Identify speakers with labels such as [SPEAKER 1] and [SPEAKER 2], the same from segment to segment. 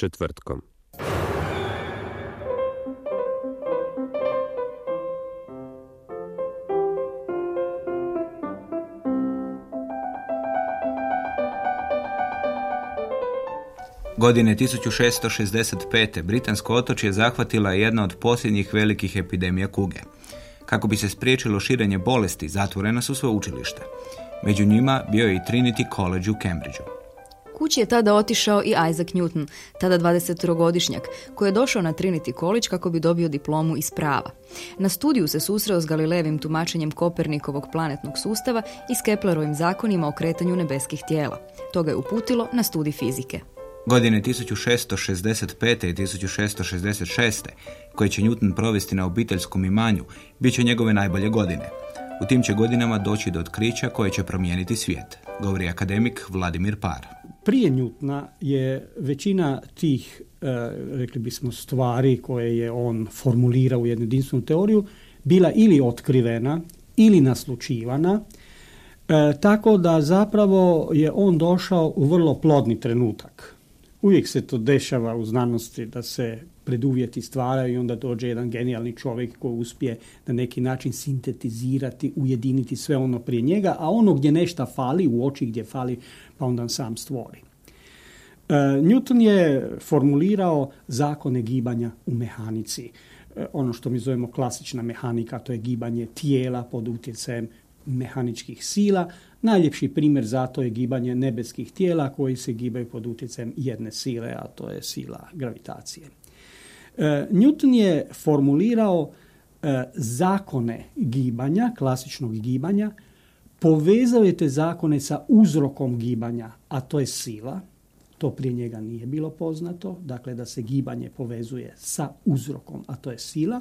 [SPEAKER 1] Četvrtkom.
[SPEAKER 2] Godine 1665. Britansko otočje zahvatila je jedna od posljednjih velikih epidemija kuge. Kako bi se spriječilo širenje bolesti, zatvorena su sve učilište. Među njima bio je i Trinity College u Cambridgeu.
[SPEAKER 3] Kući je tada otišao i Isaac Newton, tada 23-godišnjak, koji je došao na Trinity College kako bi dobio diplomu iz prava. Na studiju se susreo s Galilevim tumačenjem Kopernikovog planetnog sustava i s Keplerovim zakonima o kretanju nebeskih tijela. To ga je uputilo na studij fizike.
[SPEAKER 2] Godine 1665. i 1666. koje će Newton provesti na obiteljskom imanju, bit će njegove najbolje godine. U tim će godinama doći do otkrića koje će promijeniti svijet, govori akademik Vladimir Par.
[SPEAKER 4] Prije Newtona je većina tih, e, rekli bismo, stvari koje je on formulirao u jednu jedinstvenu teoriju, bila ili otkrivena ili naslučivana, e, tako da zapravo je on došao u vrlo plodni trenutak. Uvijek se to dešava u znanosti da se preduvjeti stvaraju i onda dođe jedan genijalni čovjek koji uspije na neki način sintetizirati, ujediniti sve ono prije njega, a ono gdje nešto fali, u oči gdje fali, pa onda sam stvori. E, Newton je formulirao zakone gibanja u mehanici. E, ono što mi zovemo klasična mehanika, to je gibanje tijela pod utjecajem mehaničkih sila, Najljepši primjer za to je gibanje nebeskih tijela koji se gibaju pod utjecajem jedne sile, a to je sila gravitacije. E, Newton je formulirao zakone gibanja, klasičnog gibanja, povezao je te zakone sa uzrokom gibanja, a to je sila. To prije njega nije bilo poznato, dakle da se gibanje povezuje sa uzrokom, a to je sila.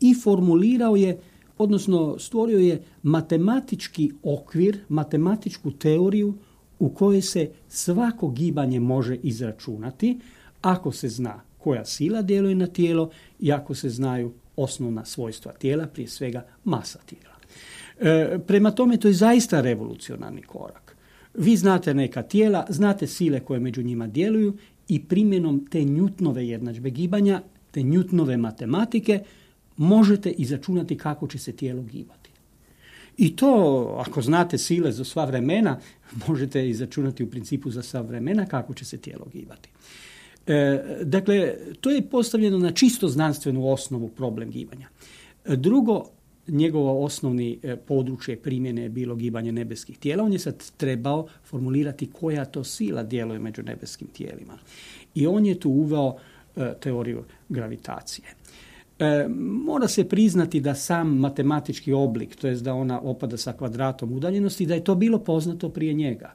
[SPEAKER 4] I formulirao je odnosno stvorio je matematički okvir, matematičku teoriju u kojoj se svako gibanje može izračunati ako se zna koja sila djeluje na tijelo i ako se znaju osnovna svojstva tijela, prije svega masa tijela. E, prema tome to je zaista revolucionarni korak. Vi znate neka tijela, znate sile koje među njima djeluju i primjenom te njutnove jednadžbe gibanja, te njutnove matematike, možete izračunati kako će se tijelo gibati. I to, ako znate sile za sva vremena, možete izračunati u principu za sva vremena kako će se tijelo gibati. E, dakle, to je postavljeno na čisto znanstvenu osnovu problem gibanja. E, drugo, njegovo osnovni e, područje primjene je bilo gibanje nebeskih tijela. On je sad trebao formulirati koja to sila djeluje među nebeskim tijelima. I on je tu uveo e, teoriju gravitacije. E, mora se priznati da sam matematički oblik, to jest da ona opada sa kvadratom udaljenosti, da je to bilo poznato prije njega.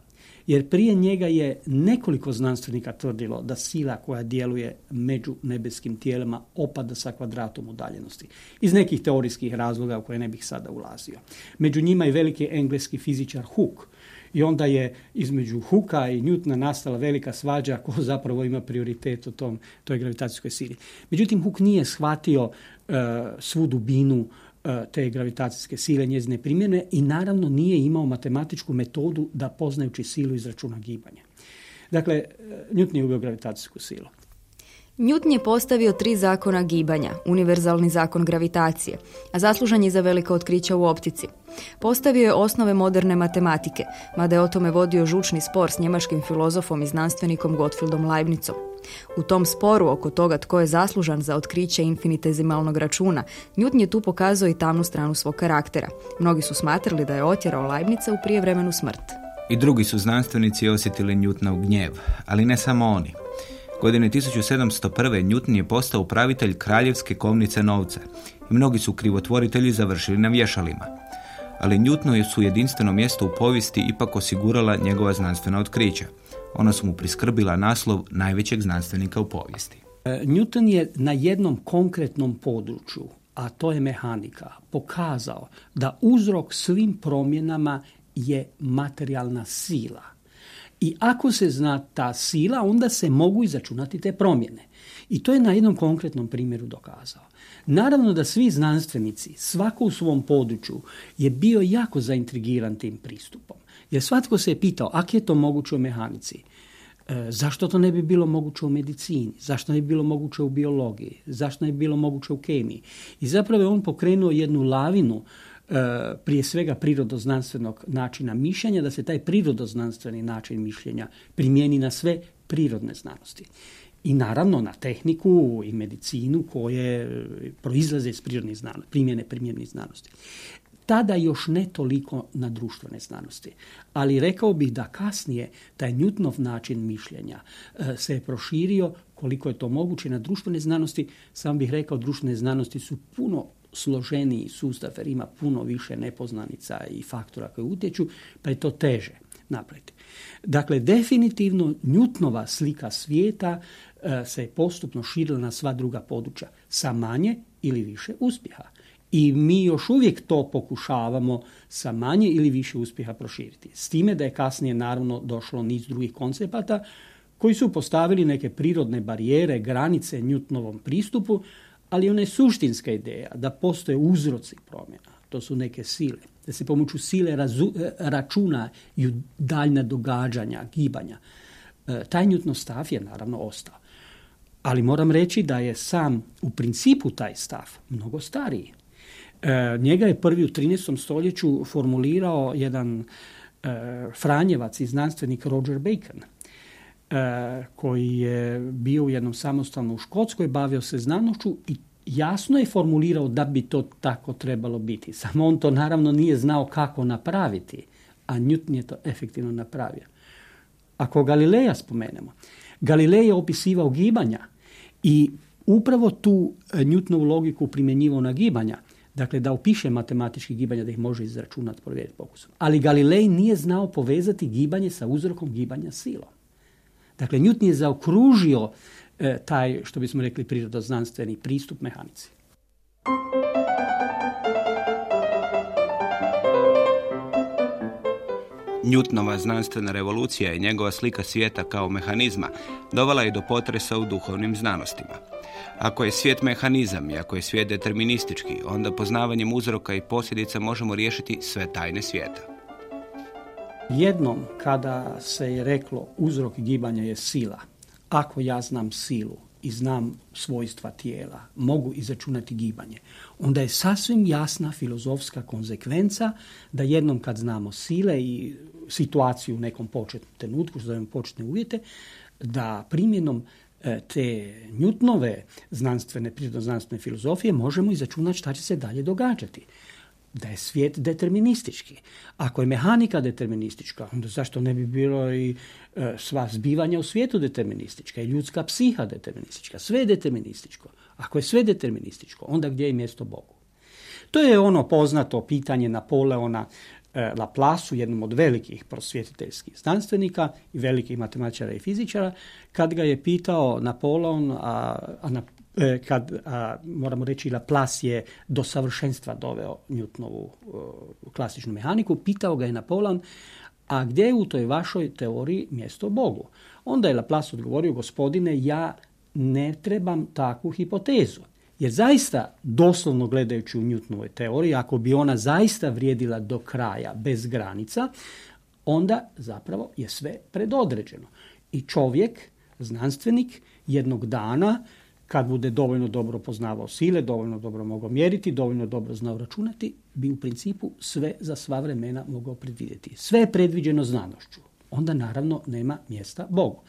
[SPEAKER 4] Jer prije njega je nekoliko znanstvenika tvrdilo da sila koja djeluje među nebeskim tijelima opada sa kvadratom udaljenosti. Iz nekih teorijskih razloga u koje ne bih sada ulazio. Među njima i veliki engleski fizičar Hooke, i onda je između Huka i Newtona nastala velika svađa ko zapravo ima prioritet u tom, toj gravitacijskoj sili. Međutim, Huk nije shvatio uh, svu dubinu te gravitacijske sile, njezine primjene i naravno nije imao matematičku metodu da poznajući silu izračuna gibanja. Dakle, uh, Newton je uveo gravitacijsku silu.
[SPEAKER 3] Newton je postavio tri zakona gibanja, univerzalni zakon gravitacije, a zaslužan je za velika otkrića u optici. Postavio je osnove moderne matematike, mada je o tome vodio žučni spor s njemačkim filozofom i znanstvenikom Gottfriedom Leibnicom. U tom sporu oko toga tko je zaslužan za otkriće infinitezimalnog računa, Newton je tu pokazao i tamnu stranu svog karaktera. Mnogi su smatrali da je otjerao Leibnica u prijevremenu smrt.
[SPEAKER 2] I drugi su znanstvenici osjetili Newtonov gnjev, ali ne samo oni. Godine 1701. Newton je postao upravitelj kraljevske kovnice novca i mnogi su krivotvoritelji završili na vješalima. Ali Newtonu su jedinstveno mjesto u povijesti ipak osigurala njegova znanstvena otkrića. Ona su mu priskrbila naslov najvećeg znanstvenika u povijesti.
[SPEAKER 4] E, Newton je na jednom konkretnom području, a to je mehanika, pokazao da uzrok svim promjenama je materijalna sila. I ako se zna ta sila, onda se mogu izračunati te promjene. I to je na jednom konkretnom primjeru dokazao. Naravno da svi znanstvenici, svako u svom području, je bio jako zaintrigiran tim pristupom. Jer svatko se je pitao, ako je to moguće u mehanici, E, zašto to ne bi bilo moguće u medicini? Zašto ne bi bilo moguće u biologiji? Zašto ne bi bilo moguće u kemiji? I zapravo je on pokrenuo jednu lavinu e, prije svega prirodoznanstvenog načina mišljenja, da se taj prirodoznanstveni način mišljenja primijeni na sve prirodne znanosti. I naravno na tehniku i medicinu koje proizlaze iz prirodnih znanosti, primjene primjernih znanosti tada još ne toliko na društvene znanosti. Ali rekao bih da kasnije taj Newtonov način mišljenja e, se je proširio koliko je to moguće na društvene znanosti. Sam bih rekao društvene znanosti su puno složeniji sustav jer ima puno više nepoznanica i faktora koji utječu, pa je to teže napraviti. Dakle, definitivno Newtonova slika svijeta e, se je postupno širila na sva druga područja sa manje ili više uspjeha. I mi još uvijek to pokušavamo sa manje ili više uspjeha proširiti. S time da je kasnije naravno došlo niz drugih koncepata koji su postavili neke prirodne barijere, granice Newtonovom pristupu, ali ona je suštinska ideja da postoje uzroci promjena. To su neke sile. Da se pomoću sile razu, e, računaju daljna događanja, gibanja. E, taj Newtonov stav je naravno ostao. Ali moram reći da je sam u principu taj stav mnogo stariji. E, njega je prvi u 13. stoljeću formulirao jedan e, Franjevac i znanstvenik Roger Bacon, e, koji je bio u jednom samostalnom u Škotskoj, bavio se znanošću i jasno je formulirao da bi to tako trebalo biti. Samo on to naravno nije znao kako napraviti, a Newton je to efektivno napravio. Ako Galileja spomenemo, Galilej je opisivao gibanja i upravo tu Newtonovu logiku primjenjivao na gibanja. Dakle, da opiše matematički gibanja, da ih može izračunati, provjeriti pokusom. Ali Galilej nije znao povezati gibanje sa uzrokom gibanja silom. Dakle, Newton je zaokružio e, taj, što bismo rekli, prirodoznanstveni pristup mehanici.
[SPEAKER 2] Newtonova znanstvena revolucija i njegova slika svijeta kao mehanizma dovela je do potresa u duhovnim znanostima. Ako je svijet mehanizam i ako je svijet deterministički, onda poznavanjem uzroka i posljedica možemo riješiti sve tajne svijeta.
[SPEAKER 4] Jednom kada se je reklo uzrok gibanja je sila, ako ja znam silu i znam svojstva tijela, mogu izračunati gibanje, onda je sasvim jasna filozofska konsekvenca da jednom kad znamo sile i situaciju u nekom početnom trenutku, što zovemo početne uvjete, da primjenom E, te Njutnove znanstvene, prirodno-znanstvene filozofije možemo izračunati šta će se dalje događati. Da je svijet deterministički. Ako je mehanika deterministička, onda zašto ne bi bilo i e, sva zbivanja u svijetu deterministička i ljudska psiha deterministička. Sve je determinističko. Ako je sve determinističko, onda gdje je mjesto Bogu? To je ono poznato pitanje Napoleona E, Laplace, jednom od velikih prosvjetiteljskih znanstvenika i velikih matematičara i fizičara, kad ga je pitao Napoleon, a, a na, e, kad, a, moramo reći, Laplace je do savršenstva doveo Newtonovu klasičnu mehaniku, pitao ga je Napoleon, a gdje je u toj vašoj teoriji mjesto Bogu? Onda je Laplace odgovorio, gospodine, ja ne trebam takvu hipotezu. Jer zaista, doslovno gledajući u Newtonovoj teoriji, ako bi ona zaista vrijedila do kraja, bez granica, onda zapravo je sve predodređeno. I čovjek, znanstvenik, jednog dana, kad bude dovoljno dobro poznavao sile, dovoljno dobro mogao mjeriti, dovoljno dobro znao računati, bi u principu sve za sva vremena mogao predvidjeti. Sve je predviđeno znanošću. Onda naravno nema mjesta Bogu.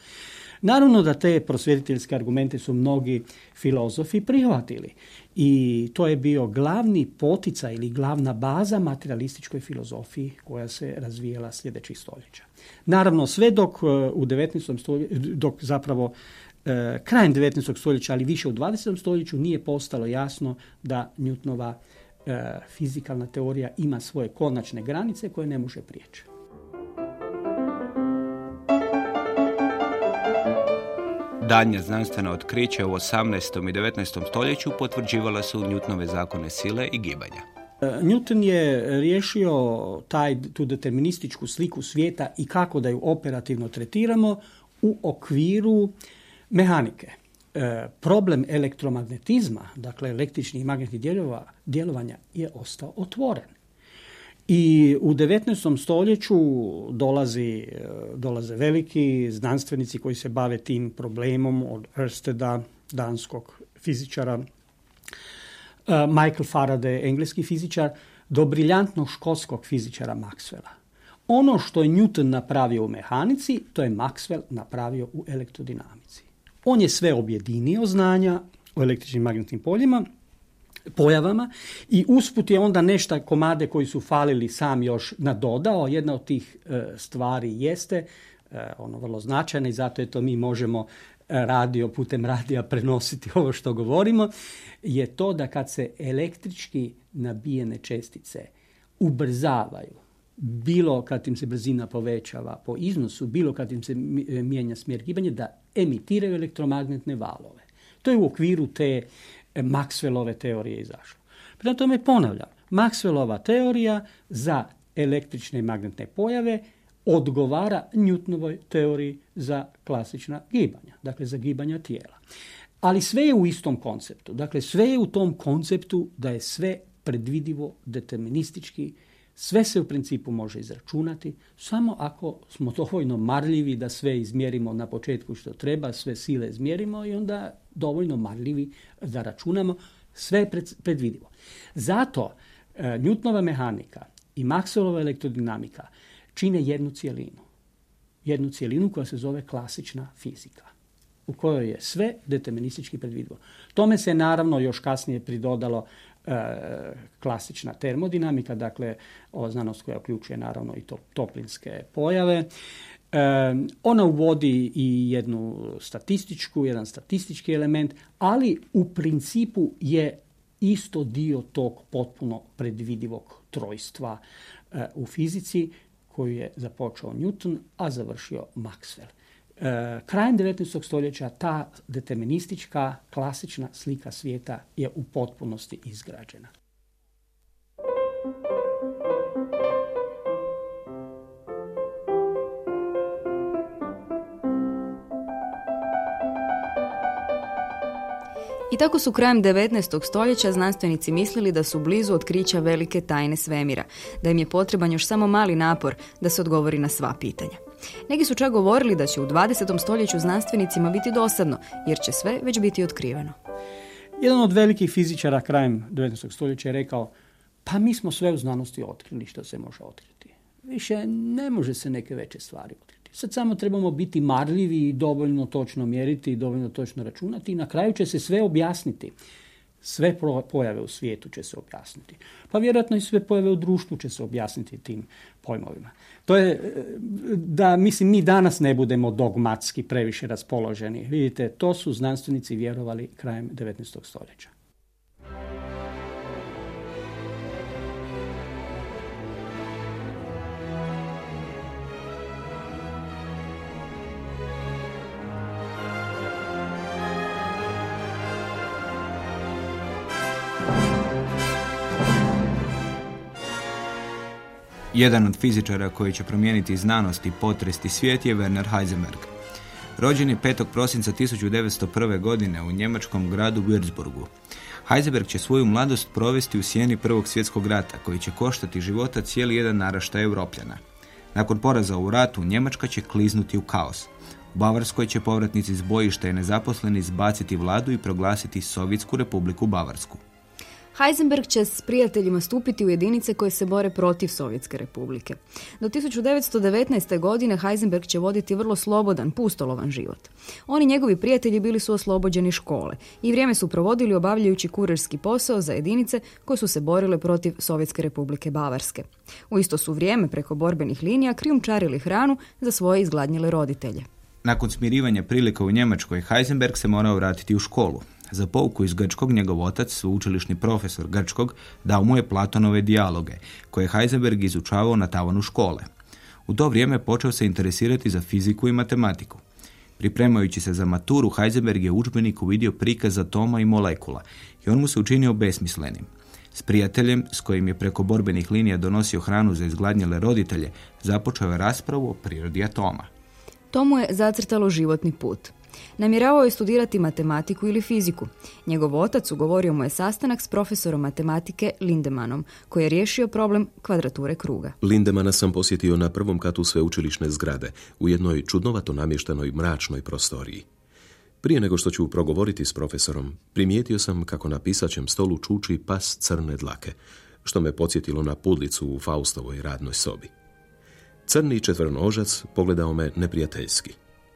[SPEAKER 4] Naravno da te prosvjetiteljske argumente su mnogi filozofi prihvatili i to je bio glavni potica ili glavna baza materialističkoj filozofiji koja se razvijela sljedećih stoljeća. Naravno, sve dok e, u 19. stoljeću, dok zapravo e, krajem 19. stoljeća, ali više u 20. stoljeću nije postalo jasno da Newtonova e, fizikalna teorija ima svoje konačne granice koje ne može prijeći.
[SPEAKER 2] Danja znanstvena otkrića u 18. i 19. stoljeću potvrđivala su Newtonove zakone sile i gibanja.
[SPEAKER 4] E, Newton je riješio taj, tu determinističku sliku svijeta i kako da ju operativno tretiramo u okviru mehanike. E, problem elektromagnetizma, dakle električnih i magnetnih djelovanja je ostao otvoren. I u 19. stoljeću dolazi, dolaze veliki znanstvenici koji se bave tim problemom od Ørsteda, danskog fizičara, Michael Faraday, engleski fizičar, do briljantnog školskog fizičara Maxwella. Ono što je Newton napravio u mehanici, to je Maxwell napravio u elektrodinamici. On je sve objedinio znanja o električnim magnetnim poljima, pojavama i usput je onda nešto komade koji su falili sam još nadodao. Jedna od tih e, stvari jeste e, ono vrlo značajna i zato je to mi možemo radio, putem radija prenositi ovo što govorimo, je to da kad se električki nabijene čestice ubrzavaju, bilo kad im se brzina povećava po iznosu, bilo kad im se mijenja smjer gibanja, da emitiraju elektromagnetne valove. To je u okviru te Maxwellove teorije izašlo. Prema tome ponavljam, Maxwellova teorija za električne i magnetne pojave odgovara Newtonovoj teoriji za klasična gibanja, dakle za gibanja tijela. Ali sve je u istom konceptu. Dakle, sve je u tom konceptu da je sve predvidivo, deterministički, sve se u principu može izračunati, samo ako smo dovoljno marljivi da sve izmjerimo na početku što treba, sve sile izmjerimo i onda dovoljno marljivi da računamo, sve je predvidivo. Zato e, Newtonova mehanika i Maxwellova elektrodinamika čine jednu cijelinu. Jednu cijelinu koja se zove klasična fizika u kojoj je sve deterministički predvidivo. Tome se naravno još kasnije pridodalo e, klasična termodinamika, dakle ova znanost koja uključuje naravno i to, toplinske pojave. E, ona uvodi i jednu statističku, jedan statistički element, ali u principu je isto dio tog potpuno predvidivog trojstva e, u fizici koju je započeo Newton, a završio Maxwell. E, krajem 19. stoljeća ta deterministička klasična slika svijeta je u potpunosti izgrađena.
[SPEAKER 3] I tako su krajem 19. stoljeća znanstvenici mislili da su blizu otkrića velike tajne svemira, da im je potreban još samo mali napor da se odgovori na sva pitanja. Neki su čak govorili da će u 20. stoljeću znanstvenicima biti dosadno, jer će sve već biti otkriveno.
[SPEAKER 4] Jedan od velikih fizičara krajem 19. stoljeća je rekao, pa mi smo sve u znanosti otkrili što se može otkriti. Više ne može se neke veće stvari otkriti. Sad samo trebamo biti marljivi i dovoljno točno mjeriti i dovoljno točno računati i na kraju će se sve objasniti. Sve pojave u svijetu će se objasniti. Pa vjerojatno i sve pojave u društvu će se objasniti tim pojmovima. To je da, mislim, mi danas ne budemo dogmatski previše raspoloženi. Vidite, to su znanstvenici vjerovali krajem 19. stoljeća.
[SPEAKER 2] Jedan od fizičara koji će promijeniti znanost i potresti svijet je Werner Heisenberg. Rođen je 5. prosinca 1901. godine u njemačkom gradu Würzburgu. Heisenberg će svoju mladost provesti u sjeni Prvog svjetskog rata, koji će koštati života cijeli jedan naraštaj Europljana. Nakon poraza u ratu, Njemačka će kliznuti u kaos. U Bavarskoj će povratnici iz bojišta i nezaposleni izbaciti vladu i proglasiti Sovjetsku republiku Bavarsku.
[SPEAKER 3] Heisenberg će s prijateljima stupiti u jedinice koje se bore protiv Sovjetske republike. Do 1919. godine Heisenberg će voditi vrlo slobodan, pustolovan život. Oni njegovi prijatelji bili su oslobođeni škole i vrijeme su provodili obavljajući kurirski posao za jedinice koje su se borile protiv Sovjetske republike Bavarske. U isto su vrijeme preko borbenih linija krijumčarili hranu za svoje izgladnjele roditelje.
[SPEAKER 2] Nakon smirivanja prilika u Njemačkoj, Heisenberg se morao vratiti u školu. Za pouku iz grčkog njegov otac, sveučilišni profesor grčkog, dao mu je Platonove dijaloge, koje je Heisenberg izučavao na tavanu škole. U to vrijeme počeo se interesirati za fiziku i matematiku. Pripremajući se za maturu, Heisenberg je u udžbeniku vidio prikaz atoma i molekula i on mu se učinio besmislenim. S prijateljem, s kojim je preko borbenih linija donosio hranu za izgladnjele roditelje, započeo je raspravu o prirodi atoma.
[SPEAKER 3] To mu je zacrtalo životni put. Namjeravao je studirati matematiku ili fiziku. Njegov otac ugovorio mu je sastanak s profesorom matematike Lindemanom, koji je riješio problem kvadrature kruga.
[SPEAKER 1] Lindemana sam posjetio na prvom katu sveučilišne zgrade, u jednoj čudnovato namještenoj mračnoj prostoriji. Prije nego što ću progovoriti s profesorom, primijetio sam kako na pisaćem stolu čuči pas crne dlake, što me podsjetilo na pudlicu u Faustovoj radnoj sobi. Crni četvrnožac pogledao me neprijateljski.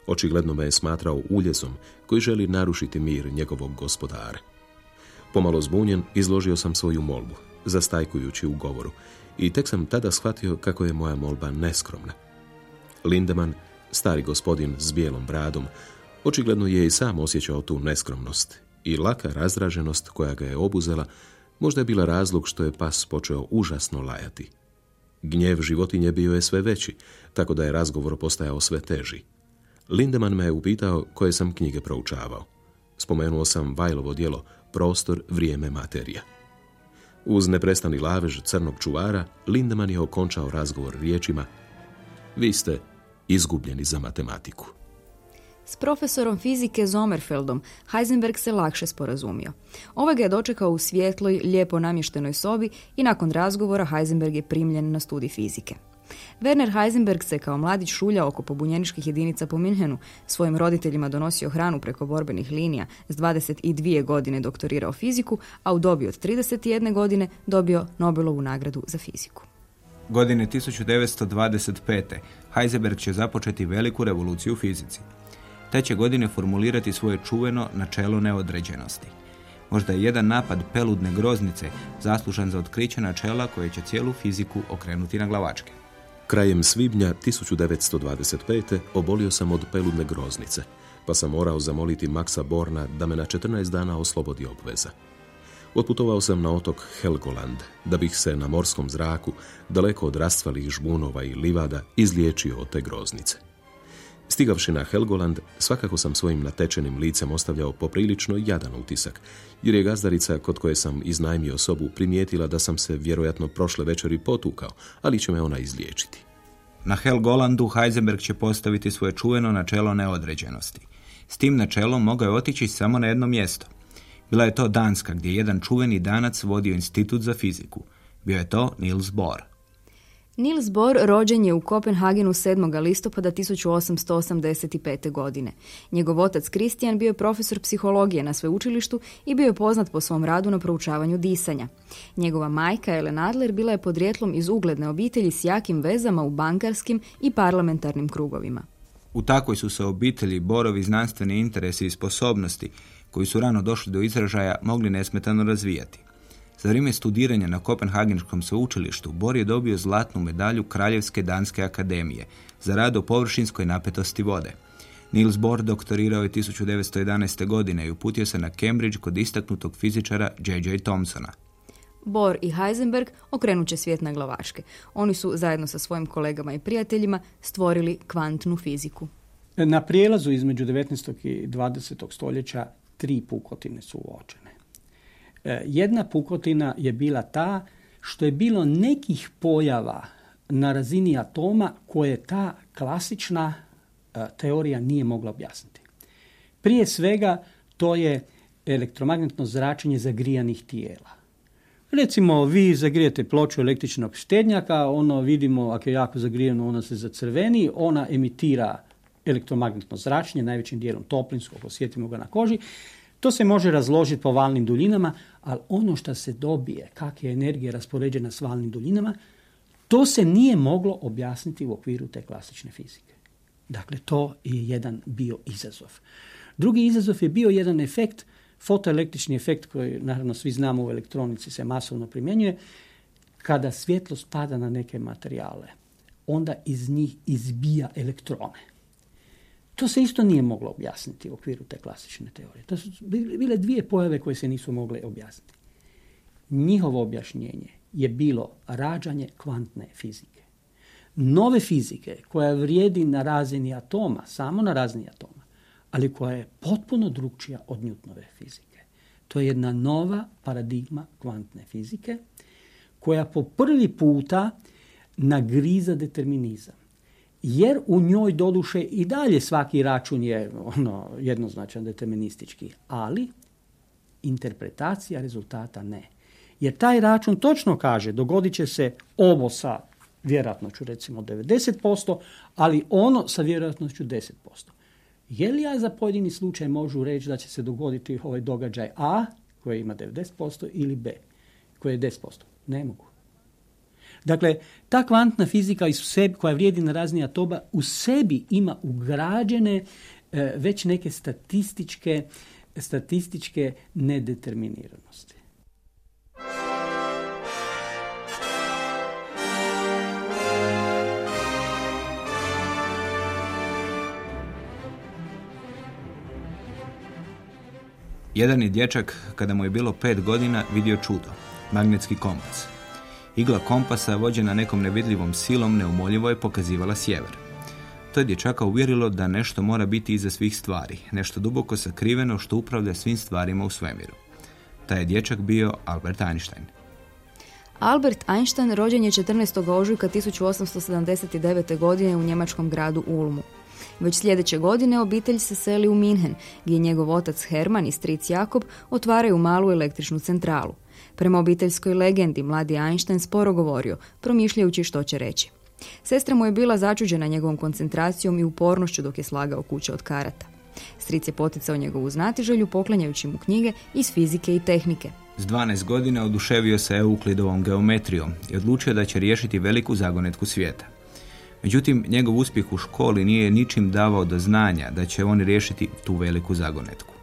[SPEAKER 1] Očigledno me je smatrao uljezom koji želi narušiti mir njegovog gospodara. Pomalo zbunjen, izložio sam svoju molbu, zastajkujući u govoru, i tek sam tada shvatio kako je moja molba neskromna. Lindeman, stari gospodin s bijelom bradom, očigledno je i sam osjećao tu neskromnost i laka razraženost koja ga je obuzela možda je bila razlog što je pas počeo užasno lajati. Gnjev životinje bio je sve veći, tako da je razgovor postajao sve teži. Lindeman me je upitao koje sam knjige proučavao. Spomenuo sam Vajlovo djelo Prostor, vrijeme, materija. Uz neprestani lavež crnog čuvara, Lindeman je okončao razgovor riječima Vi ste izgubljeni za matematiku.
[SPEAKER 3] S profesorom fizike Zomerfeldom Heisenberg se lakše sporazumio. Ovaj ga je dočekao u svjetloj, lijepo namještenoj sobi i nakon razgovora Heisenberg je primljen na studij fizike. Werner Heisenberg se kao mladić šulja oko pobunjeničkih jedinica po Minhenu, svojim roditeljima donosio hranu preko borbenih linija, s 22 godine doktorirao fiziku, a u dobi od 31 godine dobio Nobelovu nagradu za fiziku.
[SPEAKER 2] Godine 1925. Heisenberg će započeti veliku revoluciju u fizici. Te će godine formulirati svoje čuveno načelo neodređenosti. Možda je jedan napad peludne groznice zaslužan za otkriće načela koje će cijelu fiziku okrenuti na glavačke.
[SPEAKER 1] Krajem svibnja 1925. obolio sam od peludne groznice, pa sam morao zamoliti Maxa Borna da me na 14 dana oslobodi obveza. Otputovao sam na otok Helgoland, da bih se na morskom zraku, daleko od rastvalih žbunova i livada, izliječio od te groznice. Stigavši na Helgoland, svakako sam svojim natečenim licem ostavljao poprilično jadan utisak, jer je gazdarica kod koje sam iznajmio sobu primijetila da sam se vjerojatno prošle večeri potukao, ali će me ona izliječiti.
[SPEAKER 2] Na Helgolandu Heisenberg će postaviti svoje čuveno načelo neodređenosti. S tim načelom mogao je otići samo na jedno mjesto. Bila je to Danska, gdje jedan čuveni danac vodio institut za fiziku. Bio je to Niels Bohr.
[SPEAKER 3] Niels Bohr rođen je u Kopenhagenu 7. listopada 1885. godine. Njegov otac Kristijan bio je profesor psihologije na sveučilištu i bio je poznat po svom radu na proučavanju disanja. Njegova majka Ellen Adler bila je podrijetlom iz ugledne obitelji s jakim vezama u bankarskim i parlamentarnim krugovima.
[SPEAKER 2] U takvoj su se obitelji Borovi znanstveni interesi i sposobnosti koji su rano došli do izražaja mogli nesmetano razvijati. Za vrijeme studiranja na Kopenhagenskom sveučilištu Bor je dobio zlatnu medalju Kraljevske danske akademije za rad o površinskoj napetosti vode. Niels Bohr doktorirao je 1911. godine i uputio se na Cambridge kod istaknutog fizičara J.J. Thompsona.
[SPEAKER 3] Bohr i Heisenberg okrenut će svijet na glavaške. Oni su zajedno sa svojim kolegama i prijateljima stvorili kvantnu fiziku.
[SPEAKER 4] Na prijelazu između 19. i 20. stoljeća tri pukotine su uočene. E, jedna pukotina je bila ta što je bilo nekih pojava na razini atoma koje ta klasična e, teorija nije mogla objasniti. Prije svega to je elektromagnetno zračenje zagrijanih tijela. Recimo, vi zagrijete ploču električnog štednjaka, ono vidimo, ako je jako zagrijeno, ona se zacrveni, ona emitira elektromagnetno zračenje, najvećim dijelom toplinsko, osjetimo ga na koži. To se može razložiti po valnim duljinama, ali ono što se dobije, kak je energija raspoređena s valnim duljinama, to se nije moglo objasniti u okviru te klasične fizike. Dakle, to je jedan bio izazov. Drugi izazov je bio jedan efekt, fotoelektrični efekt koji naravno svi znamo u elektronici se masovno primjenjuje, kada svjetlost pada na neke materijale, onda iz njih izbija elektrone. To se isto nije moglo objasniti u okviru te klasične teorije. To su bile dvije pojave koje se nisu mogle objasniti. Njihovo objašnjenje je bilo rađanje kvantne fizike. Nove fizike koja vrijedi na razini atoma, samo na razini atoma, ali koja je potpuno drugčija od Newtonove fizike. To je jedna nova paradigma kvantne fizike koja po prvi puta nagriza determinizam jer u njoj doduše i dalje svaki račun je ono jednoznačan deterministički, ali interpretacija rezultata ne. Jer taj račun točno kaže dogodit će se ovo sa vjerojatnoću recimo 90%, ali ono sa vjerojatnoću 10%. Je li ja za pojedini slučaj možu reći da će se dogoditi ovaj događaj A koji ima 90% ili B koji je 10%? Ne mogu. Dakle, ta kvantna fizika u sebi, koja vrijedi na razni atoba, u sebi ima ugrađene e, već neke statističke, statističke nedeterminiranosti.
[SPEAKER 2] Jedan je dječak, kada mu je bilo pet godina, vidio čudo, magnetski kompas. Igla kompasa, vođena nekom nevidljivom silom, neumoljivo je pokazivala sjever. To je dječaka uvjerilo da nešto mora biti iza svih stvari, nešto duboko sakriveno što upravlja svim stvarima u svemiru. Taj je dječak bio Albert Einstein.
[SPEAKER 3] Albert Einstein rođen je 14. ožujka 1879. godine u njemačkom gradu Ulmu. Već sljedeće godine obitelj se seli u Minhen, gdje njegov otac Herman i stric Jakob otvaraju malu električnu centralu. Prema obiteljskoj legendi, mladi Einstein sporo govorio, promišljajući što će reći. Sestra mu je bila začuđena njegovom koncentracijom i upornošću dok je slagao kuće od karata. Stric je poticao njegovu znatiželju poklanjajući mu knjige iz fizike i tehnike.
[SPEAKER 2] S 12 godina oduševio se Euklidovom geometrijom i odlučio da će riješiti veliku zagonetku svijeta. Međutim, njegov uspjeh u školi nije ničim davao do znanja da će on riješiti tu veliku zagonetku.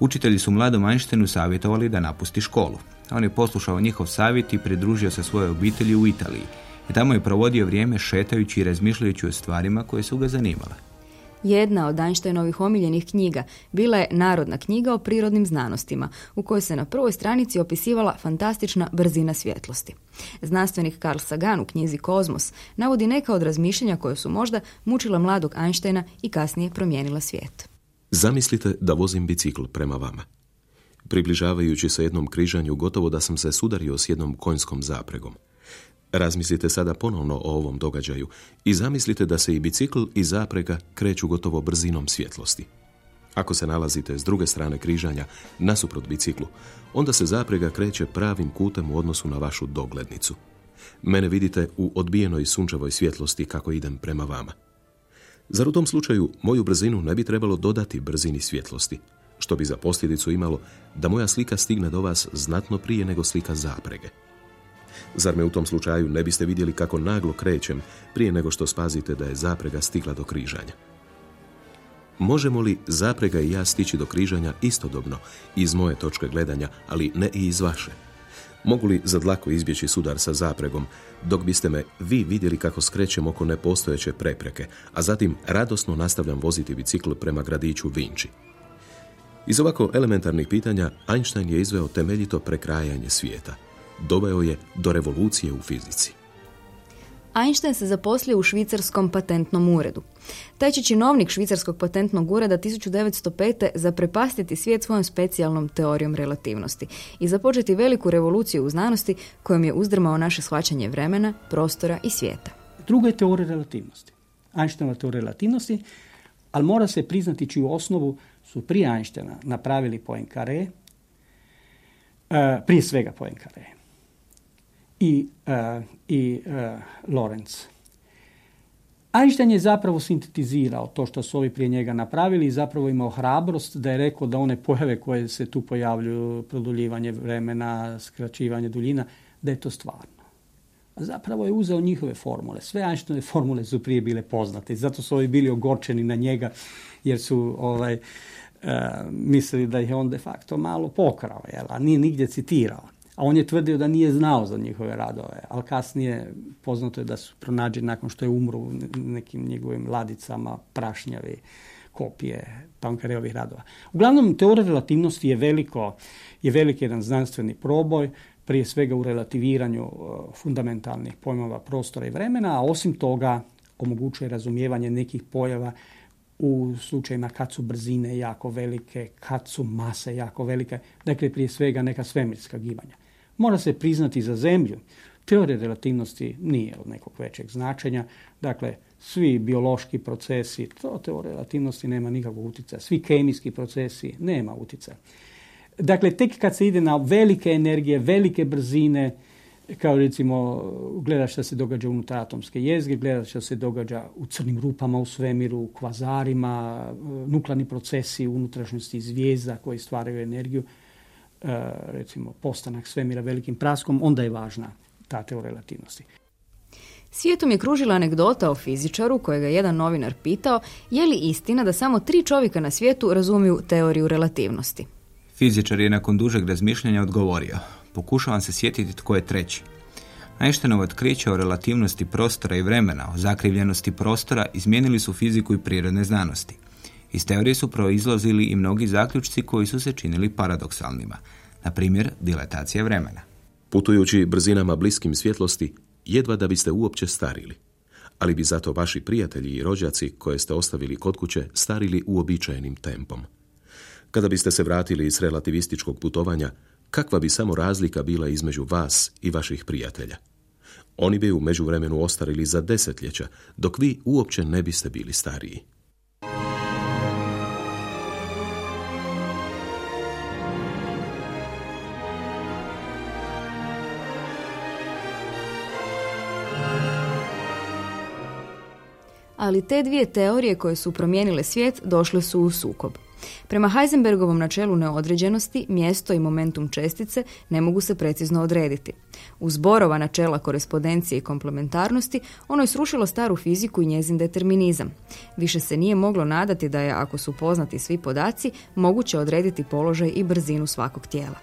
[SPEAKER 2] Učitelji su mladom Einsteinu savjetovali da napusti školu. On je poslušao njihov savjet i pridružio se svojoj obitelji u Italiji. I tamo je provodio vrijeme šetajući i razmišljajući o stvarima koje su ga zanimale.
[SPEAKER 3] Jedna od Einsteinovih omiljenih knjiga bila je Narodna knjiga o prirodnim znanostima, u kojoj se na prvoj stranici opisivala fantastična brzina svjetlosti. Znanstvenik Carl Sagan u knjizi Kozmos navodi neka od razmišljanja koje su možda mučila mladog Einsteina i kasnije promijenila svijet.
[SPEAKER 1] Zamislite da vozim bicikl prema vama. Približavajući se jednom križanju, gotovo da sam se sudario s jednom konjskom zapregom. Razmislite sada ponovno o ovom događaju i zamislite da se i bicikl i zaprega kreću gotovo brzinom svjetlosti. Ako se nalazite s druge strane križanja, nasuprot biciklu, onda se zaprega kreće pravim kutem u odnosu na vašu doglednicu. Mene vidite u odbijenoj sunčevoj svjetlosti kako idem prema vama. Zar u tom slučaju moju brzinu ne bi trebalo dodati brzini svjetlosti, što bi za posljedicu imalo da moja slika stigne do vas znatno prije nego slika zaprege? Zar me u tom slučaju ne biste vidjeli kako naglo krećem prije nego što spazite da je zaprega stigla do križanja? Možemo li zaprega i ja stići do križanja istodobno iz moje točke gledanja, ali ne i iz vaše? Mogu li za dlako izbjeći sudar sa zapregom, dok biste me vi vidjeli kako skrećem oko nepostojeće prepreke, a zatim radosno nastavljam voziti bicikl prema gradiću Vinči? Iz ovako elementarnih pitanja Einstein je izveo temeljito prekrajanje svijeta – doveo je do revolucije u fizici.
[SPEAKER 3] Einstein se zaposlio u švicarskom patentnom uredu. Taj će činovnik švicarskog patentnog ureda 1905. zaprepastiti svijet svojom specijalnom teorijom relativnosti i započeti veliku revoluciju u znanosti kojom je uzdrmao naše shvaćanje vremena, prostora i svijeta.
[SPEAKER 4] Druga je teorija relativnosti. Einsteinova teorija relativnosti, ali mora se priznati čiju osnovu su prije Einsteina napravili Poincaré, e, prije svega Poincaré i, uh, i uh, Lorenz. Einstein je zapravo sintetizirao to što su ovi prije njega napravili i zapravo imao hrabrost da je rekao da one pojave koje se tu pojavljuju, produljivanje vremena, skraćivanje duljina, da je to stvarno. A zapravo je uzeo njihove formule. Sve Einsteinove formule su prije bile poznate i zato su ovi bili ogorčeni na njega jer su ovaj, uh, mislili da ih je on de facto malo pokrao, jel? a nije nigdje citirao a on je tvrdio da nije znao za njihove radove, ali kasnije poznato je da su pronađeni nakon što je umro u nekim njegovim ladicama prašnjavi kopije Poincaréovih radova. Uglavnom, teorija relativnosti je veliko, je veliki jedan znanstveni proboj, prije svega u relativiranju uh, fundamentalnih pojmova prostora i vremena, a osim toga omogućuje razumijevanje nekih pojava u slučajima kad su brzine jako velike, kad su mase jako velike, dakle prije svega neka svemirska gibanja. Mora se priznati za zemlju. Teorija relativnosti nije od nekog većeg značenja. Dakle, svi biološki procesi, to teorija relativnosti nema nikakvog utjecaja. Svi kemijski procesi, nema utjecaja. Dakle, tek kad se ide na velike energije, velike brzine, kao recimo gleda što se događa unutar atomske jezgre, gleda što se događa u crnim rupama u svemiru, u kvazarima, nuklearni procesi u unutrašnjosti zvijezda koji stvaraju energiju, e, recimo postanak svemira velikim praskom, onda je važna ta teorija relativnosti.
[SPEAKER 3] Svijetom je kružila anegdota o fizičaru kojega je jedan novinar pitao je li istina da samo tri čovjeka na svijetu razumiju teoriju relativnosti.
[SPEAKER 2] Fizičar je nakon dužeg razmišljanja odgovorio. Pokušavam se sjetiti tko je treći. Einsteinov otkriće o relativnosti prostora i vremena, o zakrivljenosti prostora izmijenili su fiziku i prirodne znanosti. Iz teorije su proizlazili i mnogi zaključci koji su se činili paradoksalnima, na primjer dilatacija vremena.
[SPEAKER 1] Putujući brzinama bliskim svjetlosti, jedva da biste uopće starili. Ali bi zato vaši prijatelji i rođaci koje ste ostavili kod kuće starili uobičajenim tempom. Kada biste se vratili iz relativističkog putovanja, kakva bi samo razlika bila između vas i vaših prijatelja? Oni bi u međuvremenu ostarili za desetljeća, dok vi uopće ne biste bili stariji.
[SPEAKER 3] ali te dvije teorije koje su promijenile svijet došle su u sukob. Prema Heisenbergovom načelu neodređenosti, mjesto i momentum čestice ne mogu se precizno odrediti. Uz Borova načela korespondencije i komplementarnosti, ono je srušilo staru fiziku i njezin determinizam. Više se nije moglo nadati da je, ako su poznati svi podaci, moguće odrediti položaj i brzinu svakog tijela.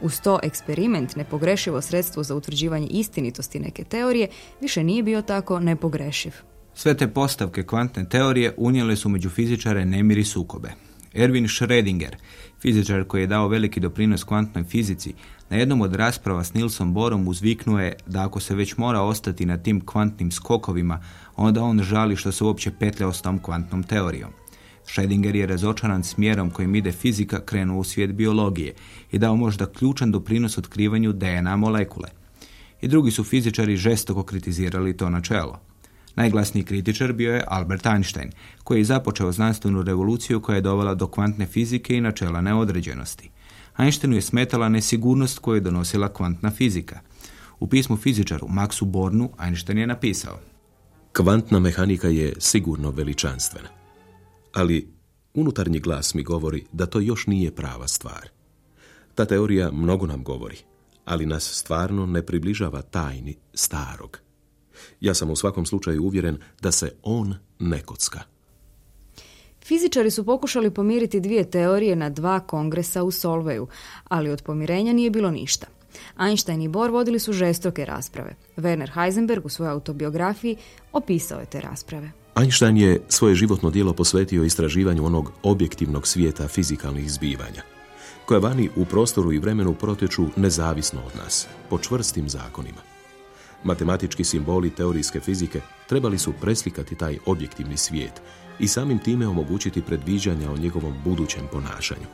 [SPEAKER 3] Uz to eksperiment, nepogrešivo sredstvo za utvrđivanje istinitosti neke teorije, više nije bio tako nepogrešiv.
[SPEAKER 2] Sve te postavke kvantne teorije unijele su među fizičare nemiri sukobe. Erwin Schrödinger, fizičar koji je dao veliki doprinos kvantnoj fizici, na jednom od rasprava s Nilsom Borom uzviknuo je da ako se već mora ostati na tim kvantnim skokovima, onda on žali što se uopće petlja s tom kvantnom teorijom. Schrödinger je razočaran smjerom kojim ide fizika krenuo u svijet biologije i dao možda ključan doprinos otkrivanju DNA molekule. I drugi su fizičari žestoko kritizirali to načelo. Najglasniji kritičar bio je Albert Einstein, koji je započeo znanstvenu revoluciju koja je dovela do kvantne fizike i načela neodređenosti. Einsteinu je smetala nesigurnost koju je donosila kvantna fizika. U pismu fizičaru Maxu Bornu Einstein je napisao
[SPEAKER 1] Kvantna mehanika je sigurno veličanstvena. Ali unutarnji glas mi govori da to još nije prava stvar. Ta teorija mnogo nam govori, ali nas stvarno ne približava tajni starog. Ja sam u svakom slučaju uvjeren da se on ne kocka.
[SPEAKER 3] Fizičari su pokušali pomiriti dvije teorije na dva kongresa u Solveju, ali od pomirenja nije bilo ništa. Einstein i Bohr vodili su žestoke rasprave. Werner Heisenberg u svojoj autobiografiji opisao je te rasprave.
[SPEAKER 1] Einstein je svoje životno dijelo posvetio istraživanju onog objektivnog svijeta fizikalnih zbivanja, koja vani u prostoru i vremenu proteču nezavisno od nas, po čvrstim zakonima. Matematički simboli teorijske fizike trebali su preslikati taj objektivni svijet i samim time omogućiti predviđanja o njegovom budućem ponašanju.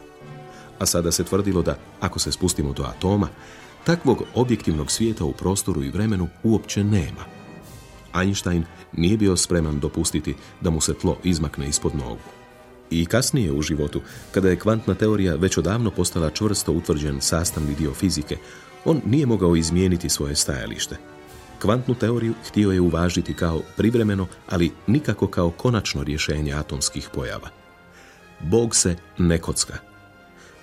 [SPEAKER 1] A sada se tvrdilo da, ako se spustimo do atoma, takvog objektivnog svijeta u prostoru i vremenu uopće nema. Einstein nije bio spreman dopustiti da mu se tlo izmakne ispod nogu. I kasnije u životu, kada je kvantna teorija već odavno postala čvrsto utvrđen sastavni dio fizike, on nije mogao izmijeniti svoje stajalište – Kvantnu teoriju htio je uvažiti kao privremeno, ali nikako kao konačno rješenje atomskih pojava. Bog se ne kocka.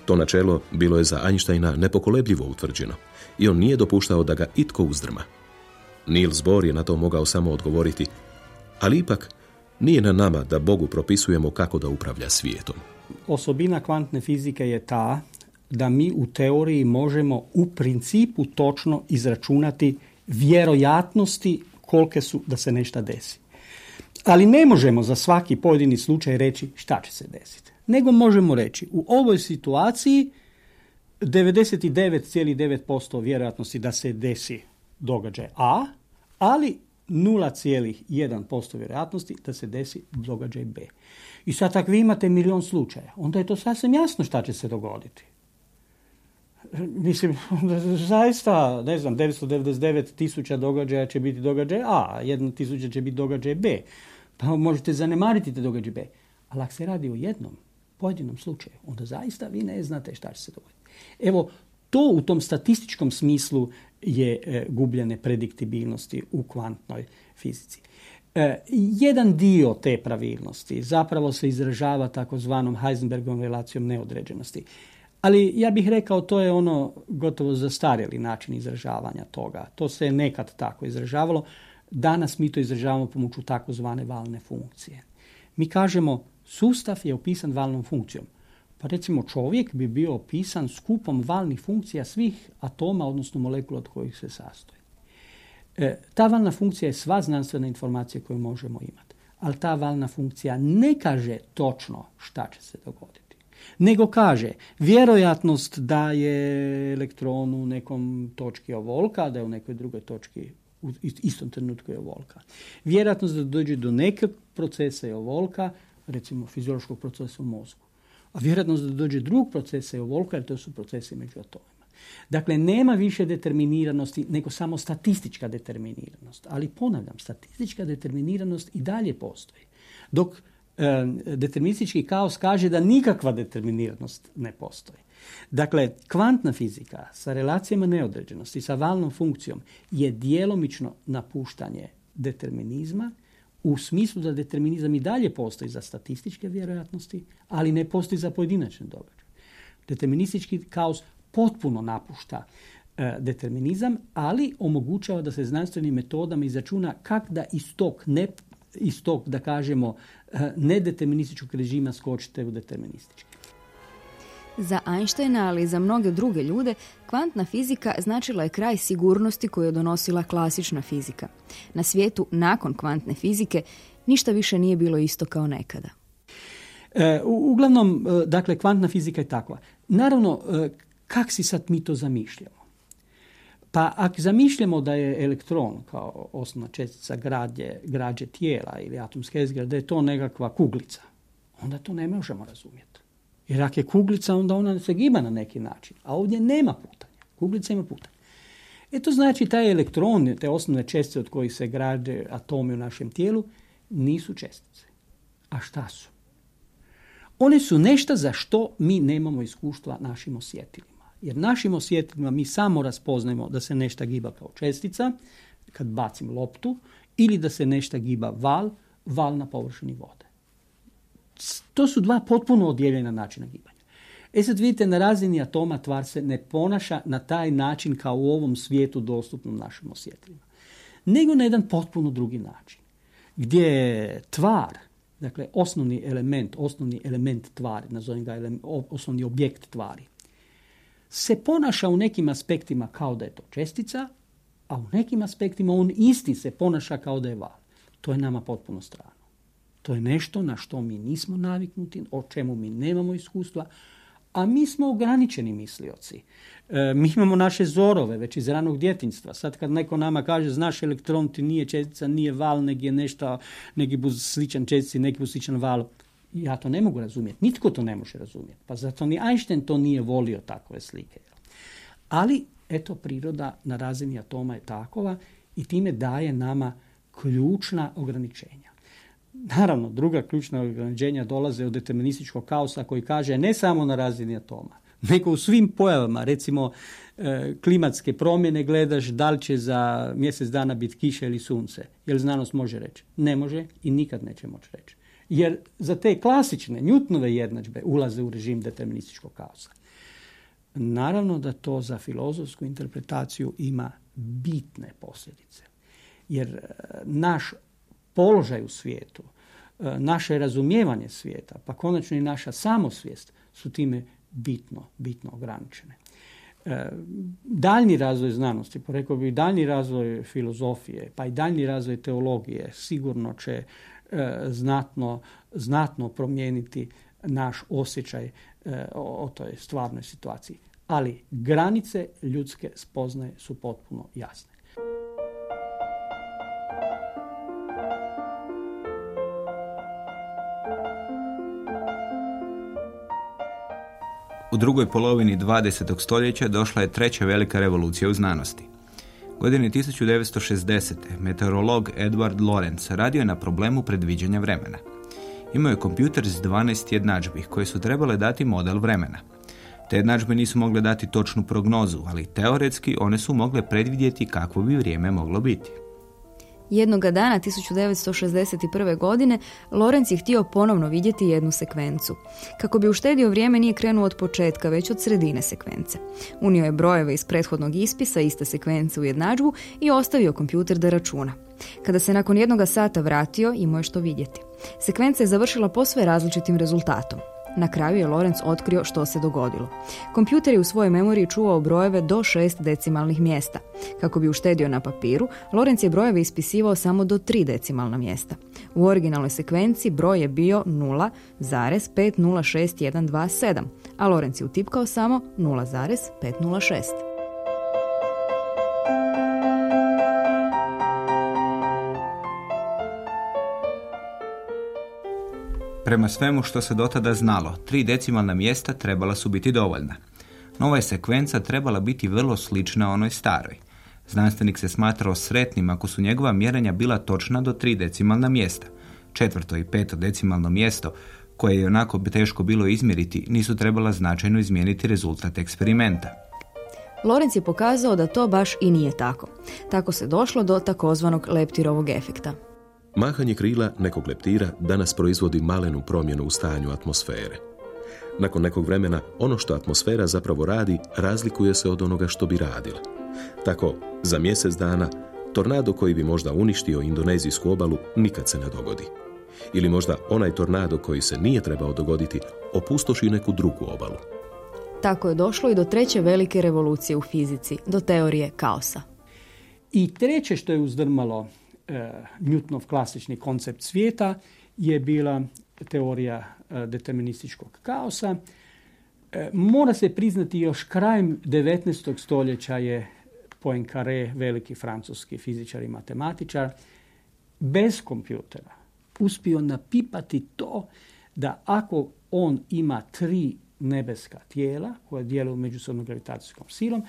[SPEAKER 1] To načelo bilo je za Einsteina nepokolebljivo utvrđeno i on nije dopuštao da ga itko uzdrma. Niels Bohr je na to mogao samo odgovoriti, ali ipak nije na nama da Bogu propisujemo kako da upravlja svijetom.
[SPEAKER 4] Osobina kvantne fizike je ta da mi u teoriji možemo u principu točno izračunati vjerojatnosti kolike su da se nešto desi. Ali ne možemo za svaki pojedini slučaj reći šta će se desiti. Nego možemo reći u ovoj situaciji 99,9% vjerojatnosti da se desi događaj A, ali 0,1% vjerojatnosti da se desi događaj B. I sad ako vi imate milion slučaja, onda je to sasvim jasno šta će se dogoditi. Mislim, zaista, ne znam, 999 tisuća događaja će biti događaj A, jedna tisuća će biti događaj B. Pa možete zanemariti te događaj B. Ali ako se radi o jednom pojedinom slučaju, onda zaista vi ne znate šta će se dogoditi. Evo, to u tom statističkom smislu je e, gubljene prediktibilnosti u kvantnoj fizici. E, jedan dio te pravilnosti zapravo se izražava takozvanom Heisenbergovom relacijom neodređenosti. Ali ja bih rekao to je ono gotovo zastarjeli način izražavanja toga. To se je nekad tako izražavalo. Danas mi to izražavamo pomoću takozvane valne funkcije. Mi kažemo sustav je opisan valnom funkcijom. Pa recimo čovjek bi bio opisan skupom valnih funkcija svih atoma, odnosno molekula od kojih se sastoji. E, ta valna funkcija je sva znanstvena informacija koju možemo imati. Ali ta valna funkcija ne kaže točno šta će se dogoditi nego kaže vjerojatnost da je elektron u nekom točki ovolka, da je u nekoj drugoj točki u istom trenutku je ovolka. Vjerojatnost da dođe do nekog procesa je ovolka, recimo fiziološkog procesa u mozgu. A vjerojatnost da dođe drugog procesa je ovolka, jer to su procesi među atomima. Dakle, nema više determiniranosti, nego samo statistička determiniranost. Ali ponavljam, statistička determiniranost i dalje postoji. Dok deterministički kaos kaže da nikakva determiniranost ne postoji. Dakle, kvantna fizika sa relacijama neodređenosti, sa valnom funkcijom je djelomično napuštanje determinizma u smislu da determinizam i dalje postoji za statističke vjerojatnosti, ali ne postoji za pojedinačne događaje. Deterministički kaos potpuno napušta e, determinizam, ali omogućava da se znanstvenim metodama izračuna kak da iz tog iz tog, da kažemo, eh, nedeterminističkog režima skočite u deterministički.
[SPEAKER 3] Za Einsteina, ali i za mnoge druge ljude, kvantna fizika značila je kraj sigurnosti koju je donosila klasična fizika. Na svijetu, nakon kvantne fizike, ništa više nije bilo isto kao nekada.
[SPEAKER 4] E, uglavnom, eh, dakle, kvantna fizika je takva. Naravno, kak si sad mi to zamišljamo? Pa ako zamišljamo da je elektron kao osnovna čestica građe, građe tijela ili atomske jezgre, da je to nekakva kuglica, onda to ne možemo razumjeti. Jer ako je kuglica, onda ona se giba na neki način. A ovdje nema putanja. Kuglica ima putanje. E to znači taj elektron, te osnovne čestice od kojih se građe atomi u našem tijelu, nisu čestice. A šta su? One su nešto za što mi nemamo iskustva našim osjetilima. Jer našim osjetilima mi samo raspoznajemo da se nešto giba kao čestica, kad bacim loptu, ili da se nešto giba val, val na površini vode. To su dva potpuno odjeljena načina gibanja. E sad vidite, na razini atoma tvar se ne ponaša na taj način kao u ovom svijetu dostupnom našim osjetilima, nego na jedan potpuno drugi način. Gdje tvar, dakle osnovni element, osnovni element tvari, nazovem ga osnovni objekt tvari, se ponaša u nekim aspektima kao da je to čestica, a u nekim aspektima on isti se ponaša kao da je val. To je nama potpuno strano. To je nešto na što mi nismo naviknuti, o čemu mi nemamo iskustva, a mi smo ograničeni mislioci. E, mi imamo naše zorove već iz ranog djetinstva. Sad kad neko nama kaže, znaš, elektron ti nije čestica, nije val, nego je nešto, neki bus sličan čestici, neki bus sličan val ja to ne mogu razumjeti. Nitko to ne može razumjeti. Pa zato ni Einstein to nije volio takve slike. Ali, eto, priroda na razini atoma je takova i time daje nama ključna ograničenja. Naravno, druga ključna ograničenja dolaze od determinističkog kaosa koji kaže ne samo na razini atoma, nego u svim pojavama, recimo e, klimatske promjene gledaš da li će za mjesec dana biti kiša ili sunce. Jel znanost može reći? Ne može i nikad neće moći reći. Jer za te klasične Newtonove jednadžbe ulaze u režim determinističkog kaosa. Naravno da to za filozofsku interpretaciju ima bitne posljedice. Jer e, naš položaj u svijetu, e, naše razumijevanje svijeta, pa konačno i naša samosvijest su time bitno, bitno ograničene. E, daljni razvoj znanosti, rekao bih daljni razvoj filozofije, pa i daljni razvoj teologije sigurno će znatno, znatno promijeniti naš osjećaj e, o toj stvarnoj situaciji. Ali granice ljudske spoznaje su potpuno jasne.
[SPEAKER 2] U drugoj polovini 20. stoljeća došla je treća velika revolucija u znanosti. Godine 1960. meteorolog Edward Lorenz radio je na problemu predviđanja vremena. Imao je kompjuter s 12 jednadžbi koje su trebale dati model vremena. Te jednadžbe nisu mogle dati točnu prognozu, ali teoretski one su mogle predvidjeti kakvo bi vrijeme moglo biti.
[SPEAKER 3] Jednoga dana 1961. godine Lorenz je htio ponovno vidjeti jednu sekvencu. Kako bi uštedio vrijeme nije krenuo od početka, već od sredine sekvence. Unio je brojeve iz prethodnog ispisa iste sekvence u jednadžbu i ostavio kompjuter da računa. Kada se nakon jednoga sata vratio, imao je što vidjeti. Sekvenca je završila posve različitim rezultatom. Na kraju je Lorenz otkrio što se dogodilo. Kompjuter je u svojoj memoriji čuvao brojeve do šest decimalnih mjesta. Kako bi uštedio na papiru, Lorenz je brojeve ispisivao samo do tri decimalna mjesta. U originalnoj sekvenciji broj je bio 0,506127, a Lorenz je utipkao samo 0,506.
[SPEAKER 2] Prema svemu što se dotada znalo, tri decimalna mjesta trebala su biti dovoljna. Nova je sekvenca trebala biti vrlo slična onoj staroj. Znanstvenik se smatrao sretnim ako su njegova mjerenja bila točna do tri decimalna mjesta. Četvrto i peto decimalno mjesto, koje je onako teško bilo izmjeriti, nisu trebala značajno izmijeniti rezultat eksperimenta.
[SPEAKER 3] Lorenz je pokazao da to baš i nije tako. Tako se došlo do takozvanog leptirovog efekta.
[SPEAKER 1] Mahanje krila nekog leptira danas proizvodi malenu promjenu u stanju atmosfere. Nakon nekog vremena, ono što atmosfera zapravo radi, razlikuje se od onoga što bi radila. Tako, za mjesec dana, tornado koji bi možda uništio indonezijsku obalu nikad se ne dogodi. Ili možda onaj tornado koji se nije trebao dogoditi opustoši neku drugu obalu.
[SPEAKER 3] Tako je došlo i do treće velike revolucije u fizici, do teorije kaosa.
[SPEAKER 4] I treće što je uzdrmalo Newtonov klasični koncept svijeta je bila teorija e, determinističkog kaosa. E, mora se priznati još krajem 19. stoljeća je Poincaré, veliki francuski fizičar i matematičar, bez kompjutera uspio napipati to da ako on ima tri nebeska tijela koja djeluju međusobnom gravitacijskom silom,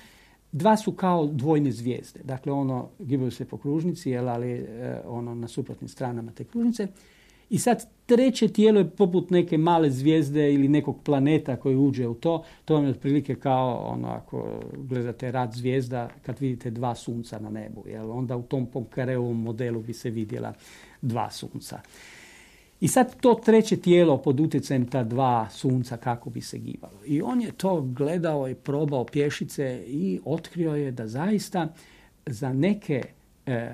[SPEAKER 4] dva su kao dvojne zvijezde. Dakle, ono, gibaju se po kružnici, jel, ali e, ono na suprotnim stranama te kružnice. I sad treće tijelo je poput neke male zvijezde ili nekog planeta koji uđe u to. To vam je otprilike kao ono, ako gledate rad zvijezda kad vidite dva sunca na nebu. Jel? Onda u tom Poincareovom modelu bi se vidjela dva sunca. I sad to treće tijelo pod utjecajem ta dva sunca kako bi se gibalo. I on je to gledao i probao pješice i otkrio je da zaista za neke e,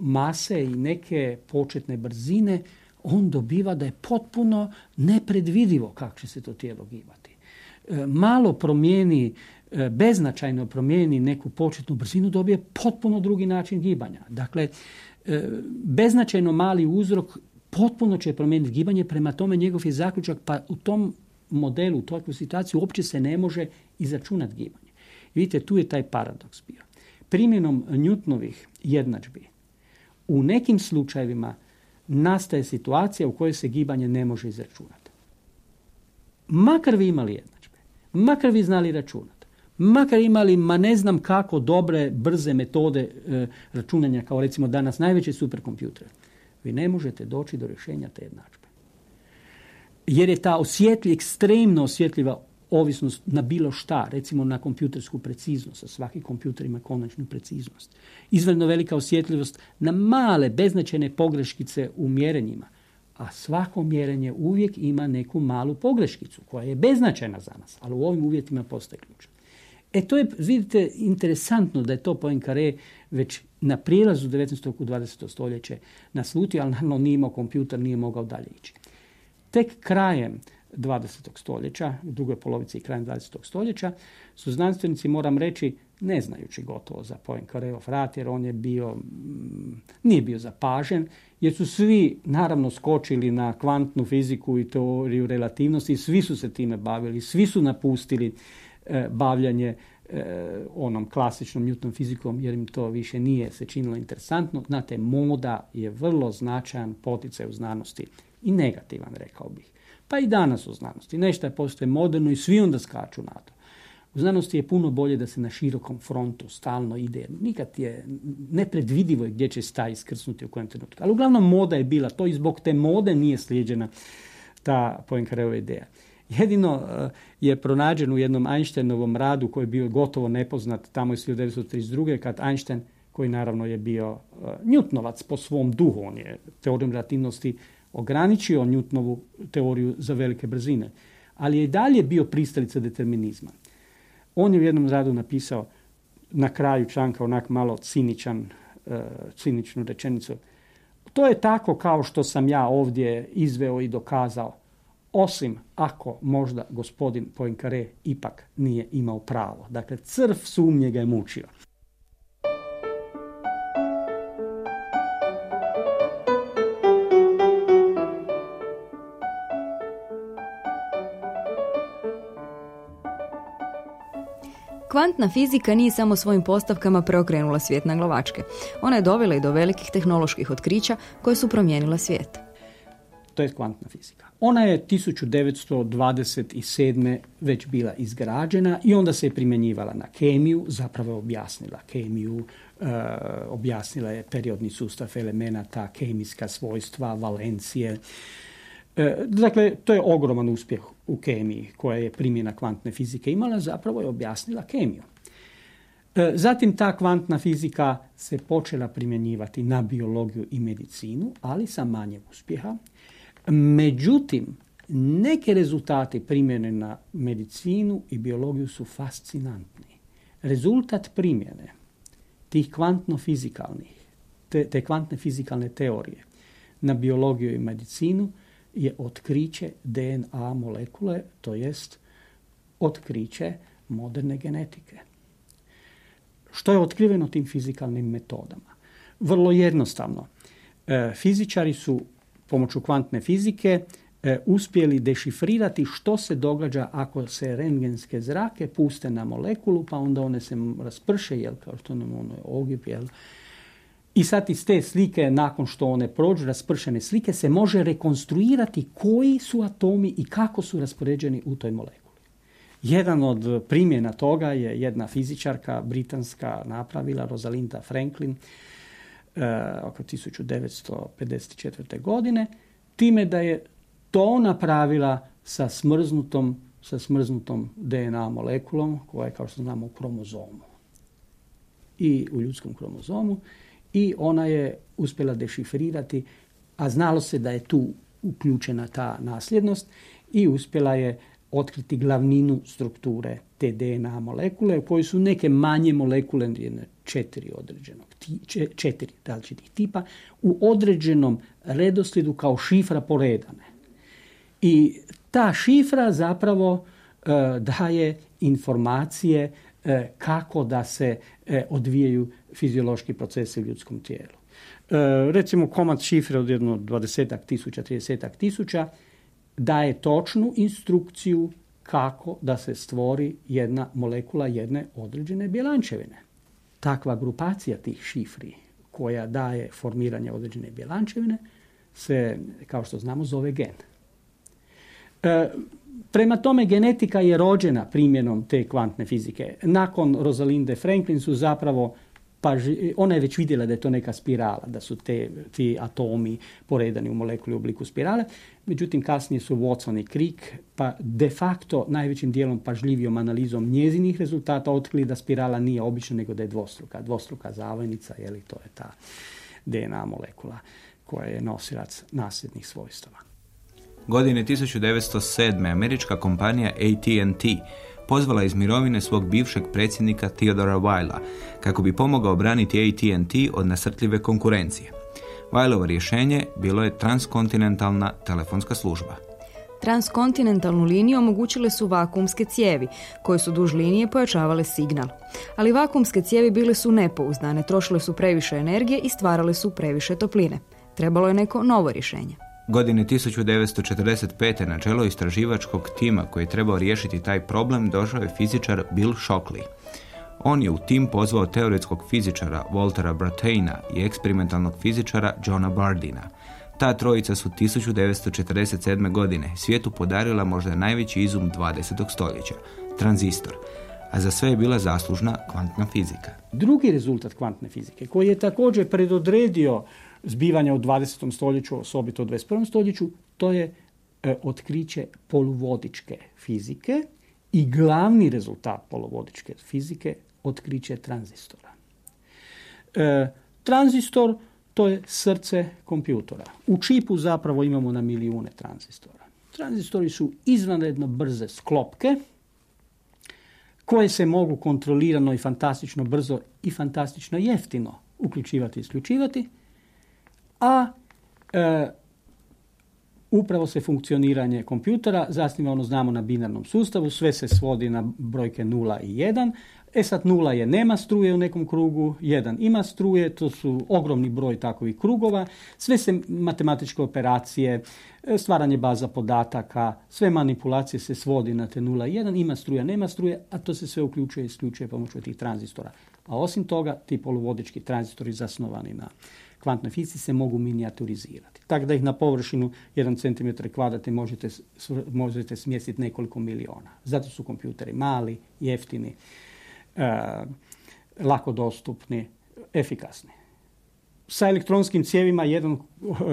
[SPEAKER 4] mase i neke početne brzine on dobiva da je potpuno nepredvidivo kako će se to tijelo gibati. E, malo promijeni, e, beznačajno promijeni neku početnu brzinu, dobije potpuno drugi način gibanja. Dakle, e, beznačajno mali uzrok potpuno će promijeniti gibanje, prema tome njegov je zaključak, pa u tom modelu, u toj situaciji uopće se ne može izračunati gibanje. Vidite, tu je taj paradoks bio. Primjenom Newtonovih jednadžbi u nekim slučajevima nastaje situacija u kojoj se gibanje ne može izračunati. Makar vi imali jednadžbe, makar vi znali računati, makar imali, ma ne znam kako, dobre, brze metode e, računanja, kao recimo danas najveće superkompjutere, vi ne možete doći do rješenja te jednadžbe. Jer je ta osjetljiva, ekstremno osjetljiva ovisnost na bilo šta, recimo na kompjutersku preciznost, a svaki kompjuter ima konačnu preciznost. Izvanredno velika osjetljivost na male, beznačajne pogreškice u mjerenjima, a svako mjerenje uvijek ima neku malu pogreškicu koja je beznačajna za nas, ali u ovim uvjetima postaje ključna. E to je, vidite, interesantno da je to Poincaré već na prijelazu 19. u 20. stoljeće naslutio, ali naravno nije imao kompjuter, nije mogao dalje ići. Tek krajem 20. stoljeća, u drugoj polovici i krajem 20. stoljeća, su znanstvenici, moram reći, ne znajući gotovo za Poincareov rat, jer on je bio, mm, nije bio zapažen, jer su svi naravno skočili na kvantnu fiziku i teoriju relativnosti, svi su se time bavili, svi su napustili bavljanje e, onom klasičnom Newton fizikom jer im to više nije se činilo interesantno. Znate, moda je vrlo značajan poticaj u znanosti i negativan, rekao bih. Pa i danas u znanosti. Nešto je postoje moderno i svi onda skaču na to. U znanosti je puno bolje da se na širokom frontu stalno ide. Nikad je nepredvidivo gdje će staj iskrsnuti u kojem trenutku. Ali uglavnom moda je bila to i zbog te mode nije slijeđena ta Poincareova ideja. Jedino eh, je pronađen u jednom Einsteinovom radu koji je bio gotovo nepoznat tamo iz 1932. kad Einstein, koji naravno je bio uh, Newtonovac po svom duhu, on je teorijom relativnosti ograničio Newtonovu teoriju za velike brzine, ali je i dalje bio pristalica determinizma. On je u jednom radu napisao na kraju članka onak malo ciničan, uh, ciničnu rečenicu. To je tako kao što sam ja ovdje izveo i dokazao osim ako možda gospodin Poincare ipak nije imao pravo. Dakle, crv sumnje ga je mučio.
[SPEAKER 3] Kvantna fizika nije samo svojim postavkama preokrenula svijet na glavačke. Ona je dovela i do velikih tehnoloških otkrića koje su promijenila svijet.
[SPEAKER 4] To je kvantna fizika. Ona je 1927. već bila izgrađena i onda se je primjenjivala na kemiju, zapravo je objasnila kemiju, e, objasnila je periodni sustav elemenata, kemijska svojstva, valencije. E, dakle, to je ogroman uspjeh u kemiji koja je primjena kvantne fizike imala, zapravo je objasnila kemiju. E, zatim ta kvantna fizika se počela primjenjivati na biologiju i medicinu, ali sa manje uspjeha. Međutim, neke rezultati primjene na medicinu i biologiju su fascinantni. Rezultat primjene tih kvantno-fizikalnih, te, te kvantne fizikalne teorije na biologiju i medicinu je otkriće DNA molekule, to jest otkriće moderne genetike. Što je otkriveno tim fizikalnim metodama? Vrlo jednostavno. E, fizičari su pomoću kvantne fizike e, uspjeli dešifrirati što se događa ako se rengenske zrake puste na molekulu, pa onda one se rasprše, jel, kao što nam ono je ogib, jel, i sad iz te slike, nakon što one prođu, raspršene slike, se može rekonstruirati koji su atomi i kako su raspoređeni u toj molekuli. Jedan od primjena toga je jedna fizičarka britanska napravila, Rosalinda Franklin, oko 1954. godine, time da je to napravila sa smrznutom, sa smrznutom DNA molekulom koja je, kao što znamo, u kromozomu. I u ljudskom kromozomu. I ona je uspjela dešifrirati, a znalo se da je tu uključena ta nasljednost i uspjela je otkriti glavninu strukture te DNA molekule, u kojoj su neke manje molekule, četiri određenog, četiri različitih tipa, u određenom redoslijedu kao šifra poredane. I ta šifra zapravo e, daje informacije e, kako da se e, odvijaju fiziološki procesi u ljudskom tijelu. recimo komad šifre od jedno 20 tisuća, 30 tisuća daje točnu instrukciju kako da se stvori jedna molekula jedne određene bjelančevine. Takva grupacija tih šifri koja daje formiranje određene bjelančevine se, kao što znamo, zove gen. E, prema tome, genetika je rođena primjenom te kvantne fizike. Nakon Rosalinde Franklin su zapravo pa ona je već vidjela da je to neka spirala, da su te, ti atomi poredani u molekuli u obliku spirale. Međutim, kasnije su Watson i Crick, pa de facto najvećim dijelom pažljivijom analizom njezinih rezultata otkrili da spirala nije obična, nego da je dvostruka. Dvostruka zavojnica, je li to je ta DNA molekula koja je nosilac nasljednih svojstava.
[SPEAKER 2] Godine 1907. američka kompanija AT&T pozvala iz mirovine svog bivšeg predsjednika Theodora Weila kako bi pomogao braniti AT&T od nasrtljive konkurencije. Weilovo rješenje bilo je transkontinentalna telefonska služba.
[SPEAKER 3] Transkontinentalnu liniju omogućile su vakumske cijevi, koje su duž linije pojačavale signal. Ali vakumske cijevi bile su nepouzdane, trošile su previše energije i stvarale su previše topline. Trebalo je neko novo rješenje.
[SPEAKER 2] Godine 1945. na čelo istraživačkog tima koji je trebao riješiti taj problem došao je fizičar Bill Shockley. On je u tim pozvao teoretskog fizičara Waltera Brataina i eksperimentalnog fizičara Johna Bardina. Ta trojica su 1947. godine svijetu podarila možda najveći izum 20. stoljeća, tranzistor, a za sve je bila zaslužna kvantna fizika.
[SPEAKER 4] Drugi rezultat kvantne fizike, koji je također predodredio zbivanja u 20. stoljeću, osobito u 21. stoljeću, to je e, otkriće poluvodičke fizike i glavni rezultat poluvodičke fizike otkriće tranzistora. E, tranzistor to je srce kompjutora. U čipu zapravo imamo na milijune tranzistora. Tranzistori su izvanredno brze sklopke koje se mogu kontrolirano i fantastično brzo i fantastično jeftino uključivati i isključivati, a e, upravo se funkcioniranje kompjutera zasniva, ono znamo, na binarnom sustavu, sve se svodi na brojke 0 i 1, E sad nula je nema struje u nekom krugu, jedan ima struje, to su ogromni broj takovih krugova, sve se matematičke operacije, e, stvaranje baza podataka, sve manipulacije se svodi na te nula i jedan, ima struja, nema struje, a to se sve uključuje i isključuje pomoću tih tranzistora. A osim toga, ti poluvodički tranzistori zasnovani na kvantnoj fizici se mogu minijaturizirati. Tako da ih na površinu 1 cm kvadratni možete, možete smjestiti nekoliko miliona. Zato su kompjuteri mali, jeftini lako dostupni, efikasni. Sa elektronskim cijevima jedan,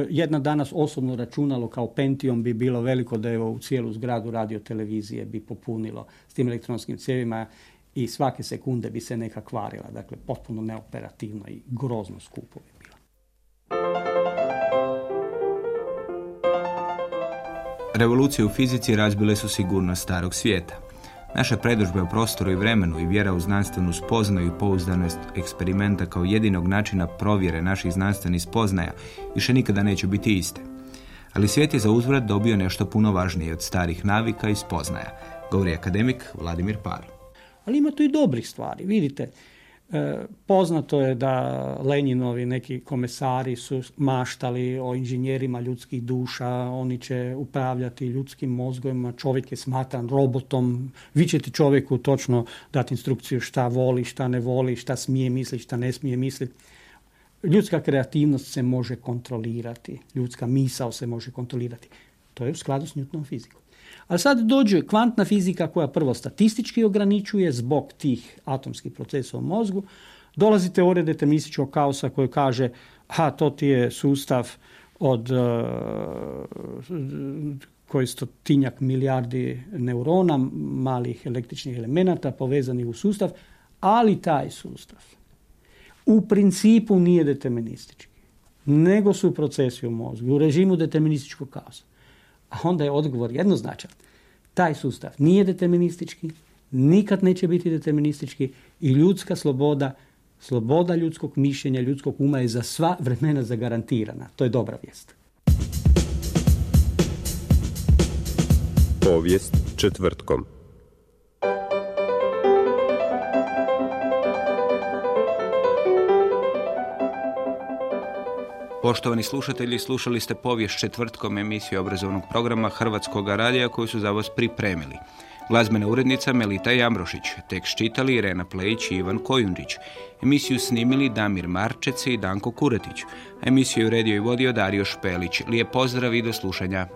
[SPEAKER 4] jedna danas osobno računalo kao Pentium bi bilo veliko da evo u cijelu zgradu radio televizije bi popunilo s tim elektronskim cijevima i svake sekunde bi se neka kvarila. Dakle, potpuno neoperativno i grozno skupo bi bilo.
[SPEAKER 2] Revolucije u fizici razbile su sigurnost starog svijeta. Naše predržbe u prostoru i vremenu i vjera u znanstvenu spoznaju i pouzdanost eksperimenta kao jedinog načina provjere naših znanstvenih spoznaja više nikada neće biti iste. Ali svijet je za uzvrat dobio nešto puno važnije od starih navika i spoznaja, govori akademik Vladimir Par.
[SPEAKER 4] Ali ima tu i dobrih stvari. Vidite, poznato je da Lenjinovi neki komesari su maštali o inženjerima ljudskih duša, oni će upravljati ljudskim mozgovima, čovjek je smatran robotom, vi ćete čovjeku točno dati instrukciju šta voli, šta ne voli, šta smije misliti, šta ne smije misliti. Ljudska kreativnost se može kontrolirati, ljudska misao se može kontrolirati. To je u skladu s Newtonovom fizikom. Ali sad dođe kvantna fizika koja prvo statistički ograničuje zbog tih atomskih procesa u mozgu. Dolazi teorija determinističkog kaosa koja kaže ha, to ti je sustav od uh, koji stotinjak milijardi neurona, malih električnih elemenata povezanih u sustav, ali taj sustav u principu nije deterministički, nego su procesi u mozgu, u režimu determinističkog kaosa. A onda je odgovor jednoznačan. Taj sustav nije deterministički, nikad neće biti deterministički i ljudska sloboda, sloboda ljudskog mišljenja, ljudskog uma je za sva vremena zagarantirana. To je dobra vijest.
[SPEAKER 5] Povijest četvrtkom.
[SPEAKER 2] Poštovani slušatelji, slušali ste povijest četvrtkom emisiju obrazovnog programa Hrvatskog radija koju su za vas pripremili. Glazbena urednica Melita Jambrošić, tekst čitali Irena Plejić i Ivan Kojundić. Emisiju snimili Damir Marčec i Danko Kuretić. Emisiju je uredio i vodio Dario Špelić. Lijep pozdrav i do slušanja.